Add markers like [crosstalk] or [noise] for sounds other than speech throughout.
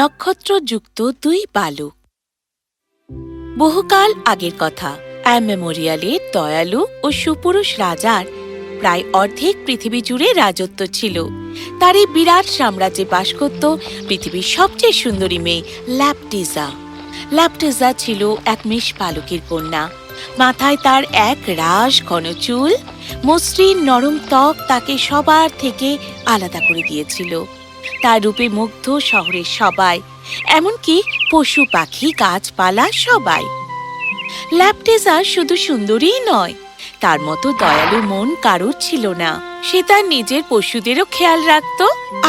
নক্ষত্রযুক্ত দুই বালক বহুকাল আগের কথা অ্যাম মেমোরিয়ালে দয়ালু ও সুপুরুষ রাজার প্রায় অর্ধেক পৃথিবী জুড়ে রাজত্ব ছিল। তার এই বিরাট সাম্রাজ্যে বাস করত পৃথিবীর সবচেয়ে সুন্দরী মেয়ে ল্যাপটিজা। ল্যাপটিজা ছিল এক মেষ পালকের কন্যা। মাথায় তার এক রাস ঘন চুল, মসৃণ নরম ত্বক তাকে সবার থেকে আলাদা করে দিয়েছিল। তার রূপে মুগ্ধ শহরের সবাই, এমনকি পশু, পাখি, গাছপালা সবাই। ল্যাপটেজা শুধু সুন্দরীই নয়, তার মতো দয়ালু মন কারোর ছিল না। সে তার নিজের পশুদেরও খেয়াল রাখত,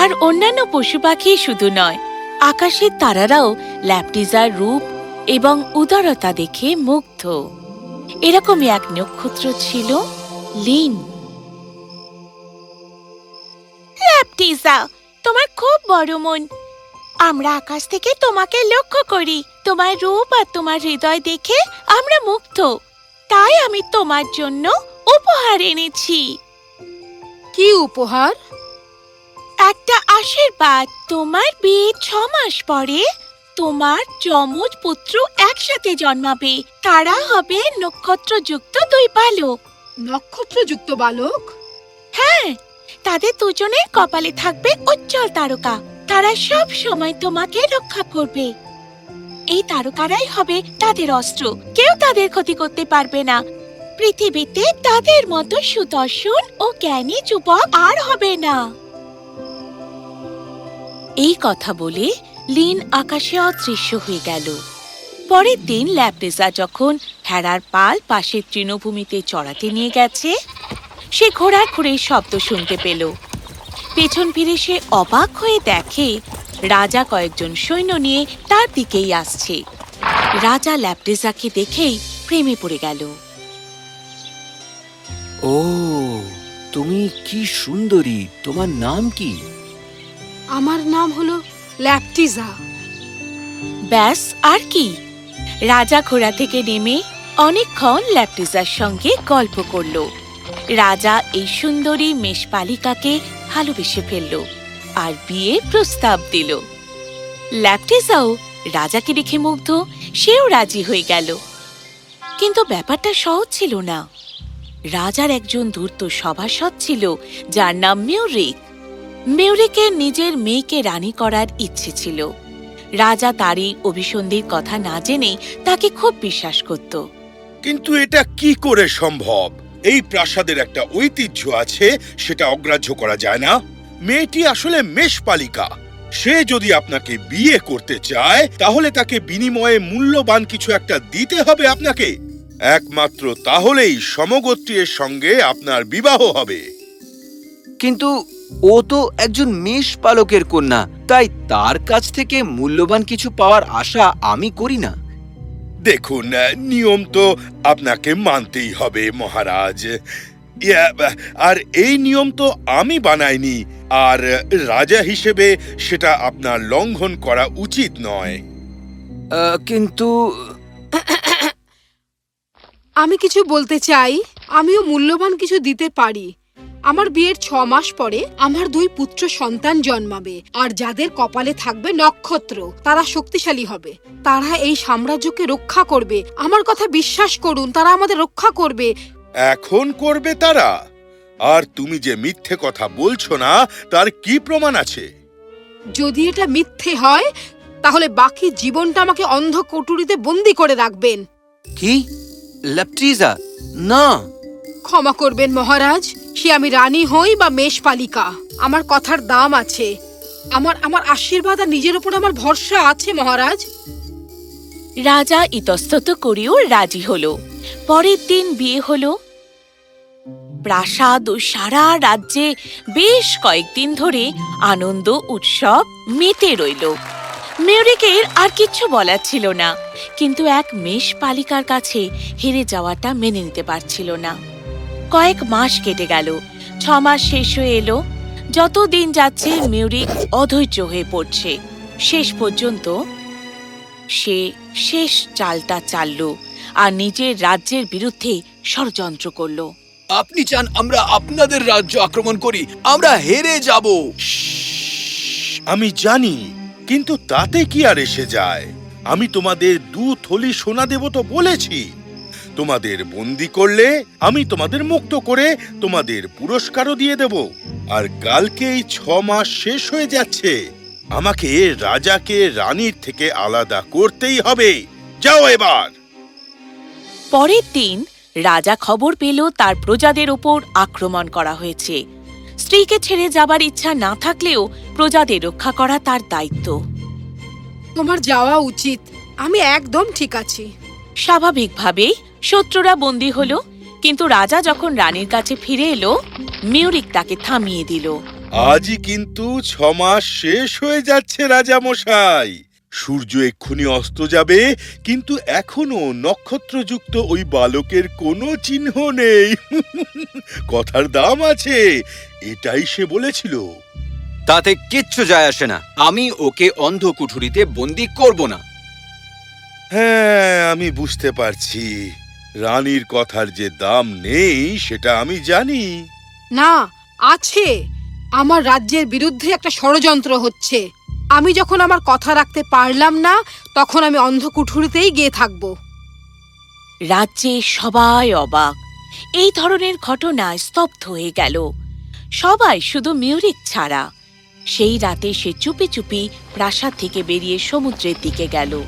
আর অন্যান্য পশু পাখি শুধু নয়, আকাশের তারারাও ল্যাপটিজার রূপ এবং উদারতা দেখে মুগ্ধ। এরকমই এক নক্ষত্র ছিল লিন। ল্যাপটিজা তোমার খুব বড় মন। আমরা আকাশ থেকে তোমাকে লক্ষ্য করি। তোমার রূপ আর তোমার হৃদয় দেখে আমরা মুগ্ধ। তাই আমি তোমার জন্য উপহার এনেছি। কি উপহার? একটা আশীর্বাদ। তোমার বিয়ে ছ মাস পরে তোমার যমজ পুত্র একসাথে জন্মাবে। তারা হবে নক্ষত্রযুক্ত দুই বালক। নক্ষত্রযুক্ত বালক? হ্যাঁ তাদের দুজনের কপালে থাকবে উজ্জ্বল তারকা। তারা সব সময় তোমাকে রক্ষা করবে। এই তারকারাই হবে তাদের অস্ত্র। কেউ তাদের ক্ষতি করতে পারবে না। পৃথিবীতে তাদের মতো সুদর্শন ও জ্ঞানী যুবক আর হবে না। এই কথা বলে লিন আকাশে অদৃশ্য হয়ে গেল। পরের দিন ল্যাপটেজা যখন ভেড়ার পাল পাশের তৃণভূমিতে চড়াতে নিয়ে গেছে সে ঘোড়ার খুঁড়ে শব্দ শুনতে পেল। পেছন ফিরে সে অবাক হয়ে দেখে রাজা কয়েকজন সৈন্য নিয়ে তার দিকেই আসছে। রাজা ল্যাপটেজাকে দেখেই প্রেমে পড়ে গেল। ও তুমি কি সুন্দরী তোমার নাম কি? আমার নাম হলো ল্যাপটিজা। ব্যাস আর কি? রাজা ঘোড়া থেকে নেমে অনেকক্ষণ ল্যাপটিজার সঙ্গে গল্প করল। রাজা এই সুন্দরী মেষপালিকাকে ভালোবেসে ফেলল আর বিয়ে প্রস্তাব দিল। ল্যাপটিজাও রাজাকে দেখে মুগ্ধ, সেও রাজি হয়ে গেল। কিন্তু ব্যাপারটা সহজ ছিল না। রাজার একজন ধূর্ত সভাসদ ছিল, যার নাম মিউরিক। মিউরিকের নিজের মেয়েকে রানী করার ইচ্ছে ছিল। রাজা তারই অভিসন্ধির কথা না জেনে তাকে খুব বিশ্বাস করত। কিন্তু এটা কি করে সম্ভব? এই প্রাসাদের একটা ঐতিহ্য আছে, সেটা অগ্রাহ্য করা যায় না। মেয়েটি আসলে মেষপালিকা। সে যদি আপনাকে বিয়ে করতে চায়, তাহলে তাকে বিনিময়ে মূল্যবান কিছু একটা দিতে হবে আপনাকে। একমাত্র তাহলেই সমগোত্রীর সঙ্গে আপনার বিবাহ হবে। কিন্তু ও তো একজন মেষ পালকের কন্যা, তাই তার কাছ থেকে মূল্যবান কিছু পাওয়ার আশা আমি করি না। দেখুন নিয়ম তো আপনাকে মানতেই হবে মহারাজ। আর এই নিয়ম তো আমি বানাইনি আর রাজা হিসেবে সেটা আপনার লঙ্ঘন করা উচিত নয়। কিন্তু আমি কিছু বলতে চাই আমিও মূল্যবান কিছু দিতে পারি। আমার বিয়ের ছ মাস পরে আমার দুই পুত্র সন্তান জন্মাবে আর যাদের কপালে থাকবে নক্ষত্র তারা শক্তিশালী হবে। তারা এই সাম্রাজ্যকে রক্ষা করবে। আমার কথা বিশ্বাস করুন তারা আমাদের রক্ষা করবে। এখন করবে তারা। আর তুমি যে মিথ্যে কথা বলছো না তার কি প্রমাণ আছে? যদি এটা মিথ্যে হয় তাহলে বাকি জীবনটা আমাকে অন্ধ কটুরিতে বন্দি করে রাখবেন। কি? না। ক্ষমা করবেন, মহারাজ। সে আমি রানী হই বা মেষপালিকা। আমার কথার দাম আছে। আমার আমার আশীর্বাদ আর নিজের উপর আমার ভরসা আছে, মহারাজ। রাজা ইতস্তত করেও রাজি হলো। পরের দিন বিয়ে হলো। প্রাসাদ ও সারা রাজ্যে বেশ কয়েকদিন ধরে আনন্দ, উৎসব মেতে রইল। মেয়রিকের আর কিচ্ছু বলার ছিল না। কিন্তু এক মেষ পালিকার কাছে হেরে যাওয়াটা মেনে নিতে পারছিল না। কয়েক মাস কেটে গেল। ছ মাস শেষ হয়ে এলো। যত দিন যাচ্ছে মিউরিক অধৈর্য হয়ে পড়ছে। শেষ পর্যন্ত সে শেষ চালটা চালল আর নিজের রাজ্যের বিরুদ্ধে ষড়যন্ত্র করল। আপনি চান আমরা আপনাদের রাজ্য আক্রমণ করি আমরা হেরে যাব। আমি জানি কিন্তু তাতে কি আর এসে যায় আমি তোমাদের দু থলি সোনা দেব তো বলেছি তোমাদের বন্দি করলে আমি তোমাদের মুক্ত করে তোমাদের পুরস্কারও দিয়ে দেব। আর কালকে এই ছ মাস শেষ হয়ে যাচ্ছে। আমাকে রাজাকে রানীর থেকে আলাদা করতেই হবে। যাও এবার। পরের দিন রাজা খবর পেল তার প্রজাদের ওপর আক্রমণ করা হয়েছে। স্ত্রীকে ছেড়ে যাবার ইচ্ছা না থাকলেও প্রজাদের রক্ষা করা তার দায়িত্ব। তোমার যাওয়া উচিত। আমি একদম ঠিক আছি। স্বাভাবিকভাবেই শত্রুরা বন্দী হল কিন্তু রাজা যখন রানীর কাছে ফিরে এলো মিউরিক তাকে থামিয়ে দিল। আজই কিন্তু ছ মাস শেষ হয়ে যাচ্ছে রাজা মশাই সূর্য এক্ষুনি অস্ত যাবে কিন্তু এখনও নক্ষত্রযুক্ত ওই বালকের কোনো চিহ্ন নেই। [laughs] কথার দাম আছে এটাই সে বলেছিল। তাতে কিচ্ছু যায় আসে না। আমি ওকে অন্ধ কুঠুরিতে বন্দি করব না। হ্যাঁ আমি বুঝতে পারছি। রানীর কথার যে দাম নেই সেটা আমি জানি। না আছে। আমার রাজ্যের বিরুদ্ধে একটা ষড়যন্ত্র হচ্ছে। আমি যখন আমার কথা রাখতে পারলাম না তখন আমি অন্ধকুঠুরিতেই গিয়ে থাকব। রাজ্যে সবাই অবাক। এই ধরনের ঘটনায় স্তব্ধ হয়ে গেল। সবাই শুধু মিউরিক ছাড়া। সেই রাতে সে চুপি চুপি প্রাসাদ থেকে বেরিয়ে সমুদ্রের দিকে গেল।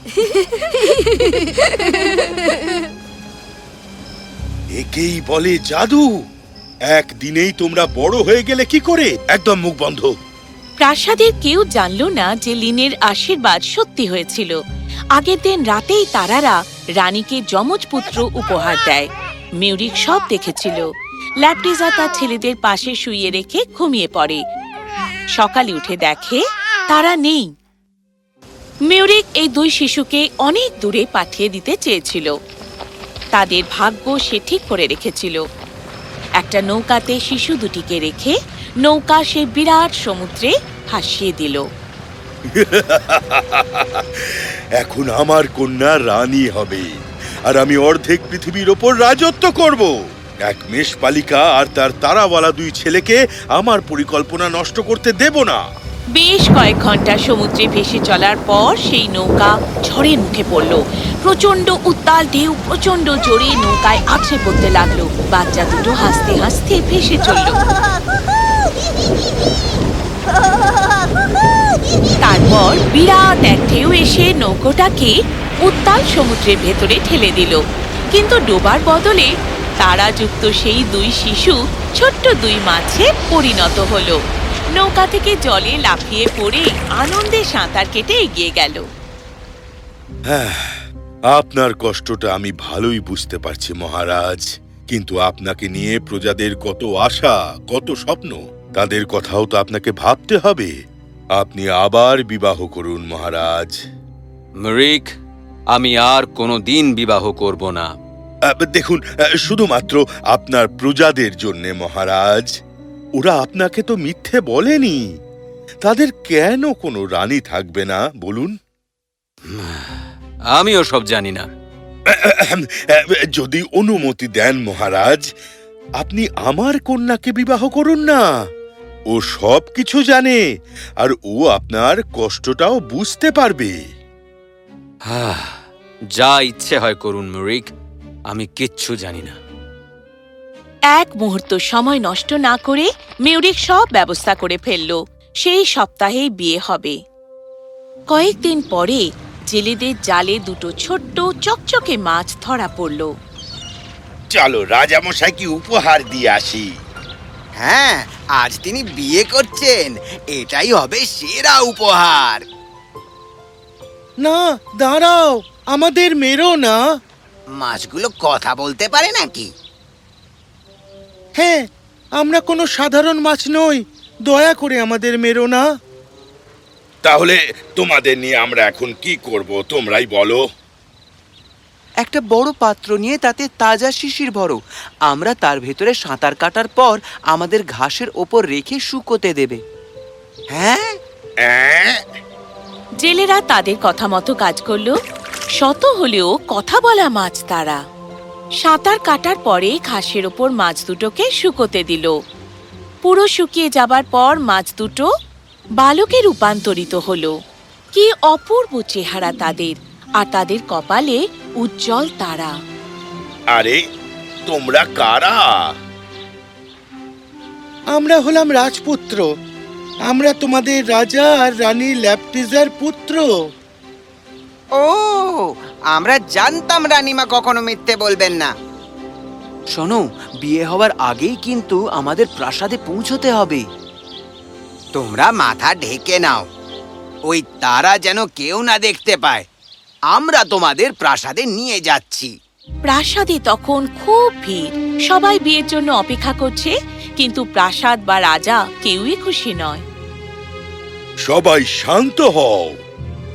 [laughs] একেই বলে জাদু। একদিনেই তোমরা বড় হয়ে গেলে কি করে? একদম মুখ বন্ধ। প্রাসাদের কেউ জানল না যে লিনের আশীর্বাদ সত্যি হয়েছিল। আগের দিন রাতেই তারারা রানীকে যমজ পুত্র উপহার দেয়। মিউরিক সব দেখেছিল। ল্যাপটিজা তার ছেলেদের পাশে শুইয়ে রেখে ঘুমিয়ে পড়ে। সকালে উঠে দেখে, তারা নেই। মিউরিক এই দুই শিশুকে অনেক দূরে পাঠিয়ে দিতে চেয়েছিল। তাদের ভাগ্য সে ঠিক করে রেখেছিল। একটা নৌকাতে শিশু দুটিকে রেখে নৌকা সে বিরাট সমুদ্রে হাসিয়ে দিল। [laughs] এখন আমার কন্যা রানী হবে, আর আমি অর্ধেক পৃথিবীর ওপর রাজত্ব করব। এক মেষপালিকা আর তার তারাওয়ালা দুই ছেলেকে আমার পরিকল্পনা নষ্ট করতে দেব না। বেশ কয়েক ঘণ্টা সমুদ্রে ভেসে চলার পর সেই নৌকা ঝড়ের মুখে পড়ল। প্রচণ্ড উত্তাল ঢেউ প্রচণ্ড জোরে নৌকায় আছড়ে পড়তে লাগল। বাচ্চা দুটো হাসতে হাসতে ভেসে চলল। তারপর বিরাট এক ঢেউ এসে নৌকোটাকে উত্তাল সমুদ্রের ভেতরে ঠেলে দিল। কিন্তু ডোবার বদলে তারাযুক্ত সেই দুই শিশু, ছোট্ট দুই মাছে পরিণত হলো। নৌকা থেকে জলে লাফিয়ে পড়ে আনন্দে সাঁতার কেটে এগিয়ে গেল। হ্যাঁ আপনার কষ্টটা আমি ভালোই বুঝতে পারছি মহারাজ। কিন্তু আপনাকে নিয়ে প্রজাদের কত আশা কত স্বপ্ন তাদের কথাও তো আপনাকে ভাবতে হবে। আপনি আবার বিবাহ করুন মহারাজ। মরিক আমি আর কোনো দিন বিবাহ করব না। দেখুন শুধুমাত্র আপনার প্রজাদের জন্যে মহারাজ। ওরা আপনাকে তো মিথ্যে বলেনি। তাদের কেন কোনো রানী থাকবে না বলুন? আমিও সব জানি না। যদি অনুমতি দেন মহারাজ আপনি আমার কন্যাকে বিবাহ করুন না। ও সব কিছু জানে আর ও আপনার কষ্টটাও বুঝতে পারবে। যা ইচ্ছে হয় করুন মরিক। আমি কিচ্ছু জানি না। এক মুহূর্ত সময় নষ্ট না করে মিউরিক সব ব্যবস্থা করে ফেলল। সেই সপ্তাহেই বিয়ে হবে। কয়েকদিন পরে জেলেদের জালে দুটো ছোট্ট চকচকে মাছ ধরা পড়ল। চলো রাজামশাইকে উপহার দিয়ে আসি। হ্যাঁ আজ তিনি বিয়ে করছেন। এটাই হবে সেরা উপহার। না দাঁড়াও আমাদের মেরো না। মাছগুলো কথা বলতে পারে নাকি? হ্যাঁ আমরা কোনো সাধারণ মাছ নই। দয়া করে আমাদের মেরো না। তাহলে তোমাদের নিয়ে আমরা এখন কি করব তোমরাই বলো। একটা বড় পাত্র নিয়ে তাতে তাজা শিশির ভরো। আমরা তার ভেতরে সাঁতার কাটার পর আমাদের ঘাসের ওপর রেখে শুকোতে দেবে। হ্যাঁ? অ্যাঁ? জেলেরা তাদের কথা মতো কাজ করল। শত হলেও কথা বলা মাছ তারা। সাঁতার কাটার পরে ঘাসের ওপর মাছ দুটোকে শুকোতে দিল। পুরো শুকিয়ে যাবার পর মাছ দুটো বালকে রূপান্তরিত হলো। কি অপূর্ব চেহারা তাদের আর তাদের কপালে উজ্জ্বল তারা। আরে তোমরা কারা? আমরা হলাম রাজপুত্র। আমরা তোমাদের রাজা আর রানী ল্যাপটিজার পুত্র। ও আমরা জানতাম রানীমা কখনো মিথ্যে বলবেন না। শোনো বিয়ে হওয়ার আগেই কিন্তু আমাদের প্রাসাদে পৌঁছতে হবে। তোমরা মাথা ঢেকে নাও। ওই তারা যেন কেউ না দেখতে পায়। আমরা তোমাদের প্রাসাদে নিয়ে যাচ্ছি। প্রাসাদে তখন খুব ভিড়। সবাই বিয়ের জন্য অপেক্ষা করছে কিন্তু প্রাসাদ বা রাজা কেউই খুশি নয়। সবাই শান্ত হও।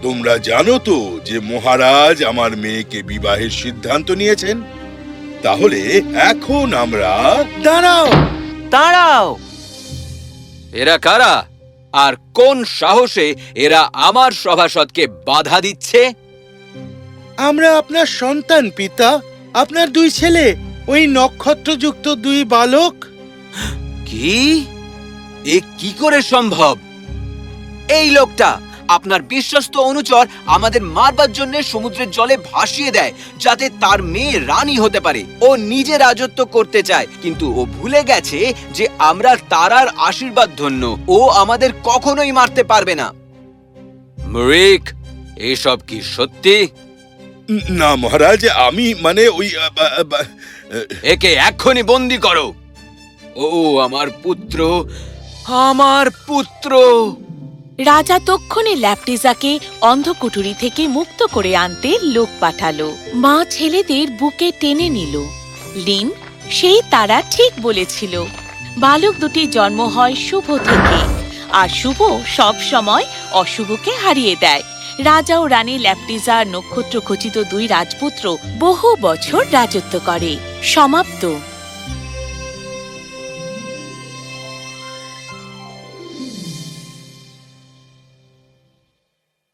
তোমরা জানো তো যে মহারাজ আমার মেয়েকে বিবাহের সিদ্ধান্ত নিয়েছেন? তাহলে এখন আমরা দাঁড়াও। দাঁড়াও। এরা কারা? আর কোন সাহসে এরা আমার সভাসদকে বাধা দিচ্ছে? আমরা আপনার সন্তান পিতা। আপনার দুই ছেলে ওই নক্ষত্রযুক্ত দুই বালক। কি? এ কি করে সম্ভব? এই লোকটা আপনার বিশ্বস্ত অনুচর আমাদের মারবার জন্য সমুদ্রের জলে ভাসিয়ে দেয় যাতে তার মেয়ে রানী হতে পারে। ও নিজে রাজত্ব করতে চায় কিন্তু ও ভুলে গেছে যে আমরা তারার আশীর্বাদ ধন্য। ও আমাদের কখনোই মারতে পারবে না। মরিক এসব কি সত্যি? না মহারাজ আমি মানে ওই একে এক্ষুনি বন্দি করো। ও আমার পুত্র আমার পুত্র! রাজা তক্ষণে ল্যাপটিজাকে অন্ধকুঠুরি থেকে মুক্ত করে আনতে লোক পাঠালো। মা ছেলেদের বুকে টেনে নিল। লিন, সেই তারা ঠিক বলেছিল, বালক দুটি জন্ম হয় শুভ থেকে, আর শুভ সব সময় অশুভকে হারিয়ে দেয়। রাজা ও রানী ল্যাপটিজা নক্ষত্র খচিত দুই রাজপুত্র বহু বছর রাজত্ব করে। সমাপ্ত।